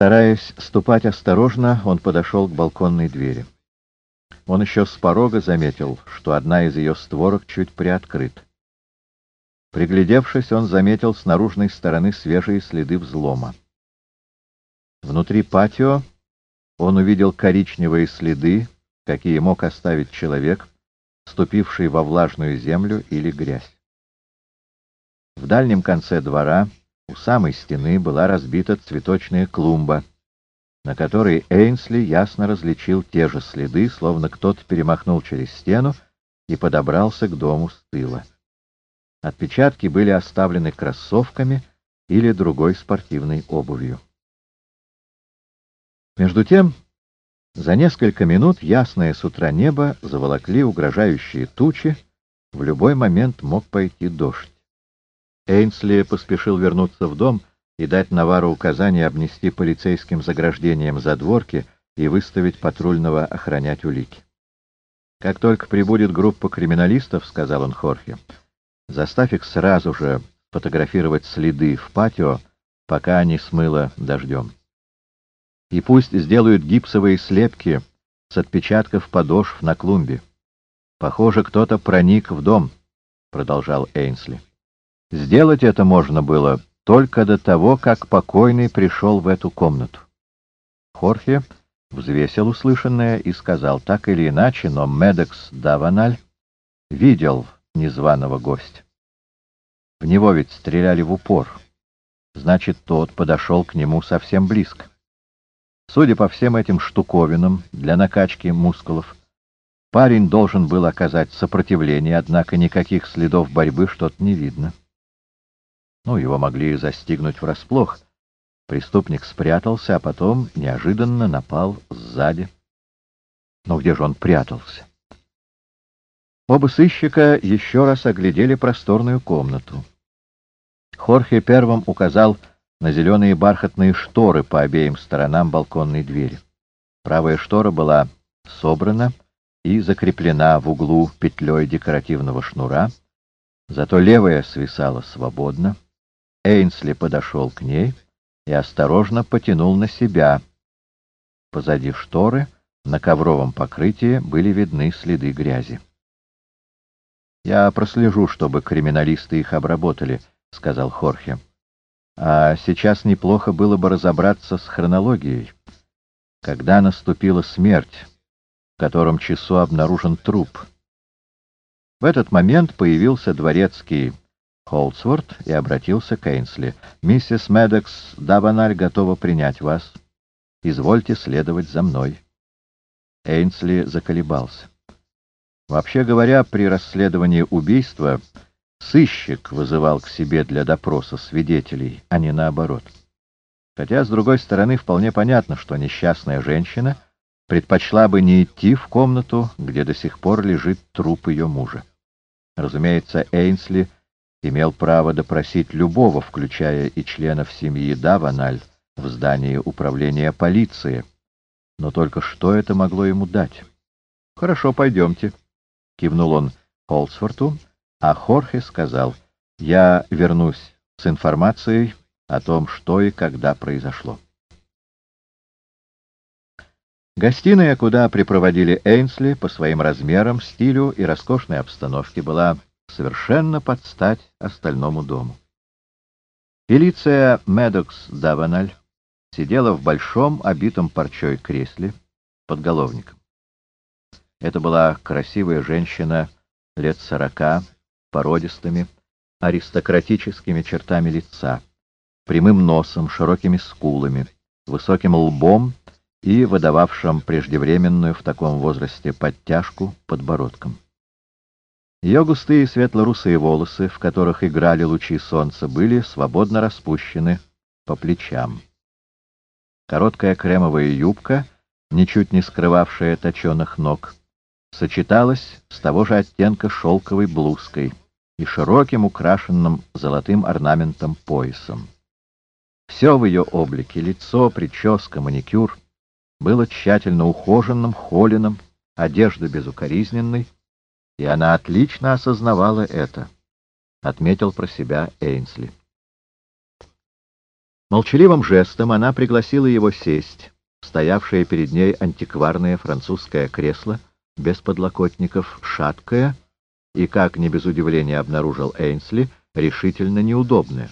Стараясь ступать осторожно, он подошел к балконной двери. Он еще с порога заметил, что одна из ее створок чуть приоткрыта. Приглядевшись, он заметил с наружной стороны свежие следы взлома. Внутри патио он увидел коричневые следы, какие мог оставить человек, ступивший во влажную землю или грязь. В дальнем конце двора, у самой стены, была разбита цветочная клумба, на которой Эйнсли ясно различил те же следы, словно кто-то перемахнул через стену и подобрался к дому с тыла. Отпечатки были оставлены кроссовками или другой спортивной обувью. Между тем, за несколько минут ясное с утра небо заволокли угрожающие тучи, в любой момент мог пойти дождь. Эйнсли поспешил вернуться в дом и дать Навару указание обнести полицейским заграждением задворки и выставить патрульного охранять улики. «Как только прибудет группа криминалистов, — сказал он Хорхе, — заставь их сразу же фотографировать следы в патио, пока они смыло дождем. И пусть сделают гипсовые слепки с отпечатков подошв на клумбе. Похоже, кто-то проник в дом, — продолжал Эйнсли. Сделать это можно было только до того, как покойный пришел в эту комнату. Хорхе взвесил услышанное и сказал так или иначе, но Медекс Даваналь видел незваного гостя. В него ведь стреляли в упор. Значит, тот подошел к нему совсем близко. Судя по всем этим штуковинам для накачки мускулов, парень должен был оказать сопротивление, однако никаких следов борьбы что-то не видно. Ну, его могли застигнуть врасплох. Преступник спрятался, а потом неожиданно напал сзади. Но где же он прятался? Оба сыщика еще раз оглядели просторную комнату. Хорхе первым указал на зеленые бархатные шторы по обеим сторонам балконной двери. Правая штора была собрана и закреплена в углу петлей декоративного шнура, зато левая свисала свободно. Эйнсли подошел к ней и осторожно потянул на себя. Позади шторы на ковровом покрытии были видны следы грязи. «Я прослежу, чтобы криминалисты их обработали», — сказал Хорхе. А сейчас неплохо было бы разобраться с хронологией. Когда наступила смерть, в котором часу обнаружен труп? В этот момент появился дворецкий Холдсворт и обратился к Эйнсли. «Миссис Медекс Даваналь готова принять вас. Извольте следовать за мной». Эйнсли заколебался. Вообще говоря, при расследовании убийства Сыщик вызывал к себе для допроса свидетелей, а не наоборот. Хотя, с другой стороны, вполне понятно, что несчастная женщина предпочла бы не идти в комнату, где до сих пор лежит труп ее мужа. Разумеется, Эйнсли имел право допросить любого, включая и членов семьи Даваналь, в здании управления полиции. Но только что это могло ему дать? «Хорошо, пойдемте», — кивнул он Холсфорту, а Хорхе сказал, «Я вернусь с информацией о том, что и когда произошло». Гостиная, куда припроводили Эйнсли по своим размерам, стилю и роскошной обстановке, была совершенно под стать остальному дому. Фелиция Медокс Даваналь сидела в большом, обитом парчой кресле под головником. Это была красивая женщина лет сорока, породистыми, аристократическими чертами лица, прямым носом, широкими скулами, высоким лбом и выдававшим преждевременную в таком возрасте подтяжку подбородком. Ее густые светло-русые волосы, в которых играли лучи солнца, были свободно распущены по плечам. Короткая кремовая юбка, ничуть не скрывавшая точеных ног, сочеталась с того же оттенка шелковой блузкой и широким украшенным золотым орнаментом поясом. Все в ее облике — лицо, прическа, маникюр — было тщательно ухоженным, холеным, одежда безукоризненной, и она отлично осознавала это, — отметил про себя Эйнсли. Молчаливым жестом она пригласила его сесть, стоявшее перед ней антикварное французское кресло, без подлокотников, шаткое и, как не без удивления обнаружил Эйнсли, решительно неудобное.